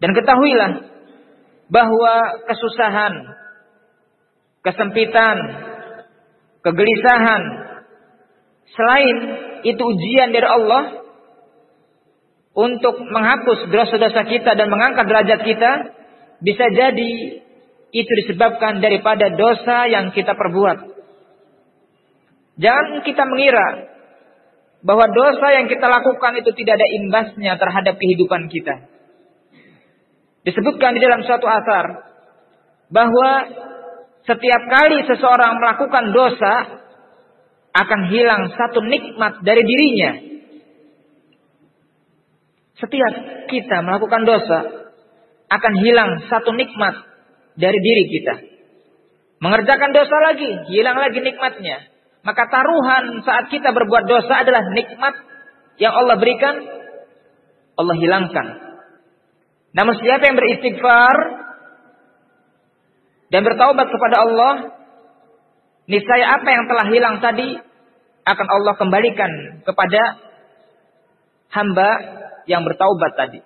Dan ketahuilah bahwa kesusahan, kesempitan, kegelisahan, selain itu ujian dari Allah untuk menghapus dosa-dosa kita dan mengangkat derajat kita, bisa jadi itu disebabkan daripada dosa yang kita perbuat. Jangan kita mengira bahwa dosa yang kita lakukan itu tidak ada imbasnya terhadap kehidupan kita. Disebutkan di dalam suatu asar bahwa setiap kali seseorang melakukan dosa akan hilang satu nikmat dari dirinya. Setiap kita melakukan dosa akan hilang satu nikmat dari diri kita. Mengerjakan dosa lagi, hilang lagi nikmatnya. Maka taruhan saat kita berbuat dosa adalah nikmat yang Allah berikan, Allah hilangkan. Namun siapa yang beristighfar dan bertaubat kepada Allah, niscaya apa yang telah hilang tadi akan Allah kembalikan kepada hamba yang bertaubat tadi.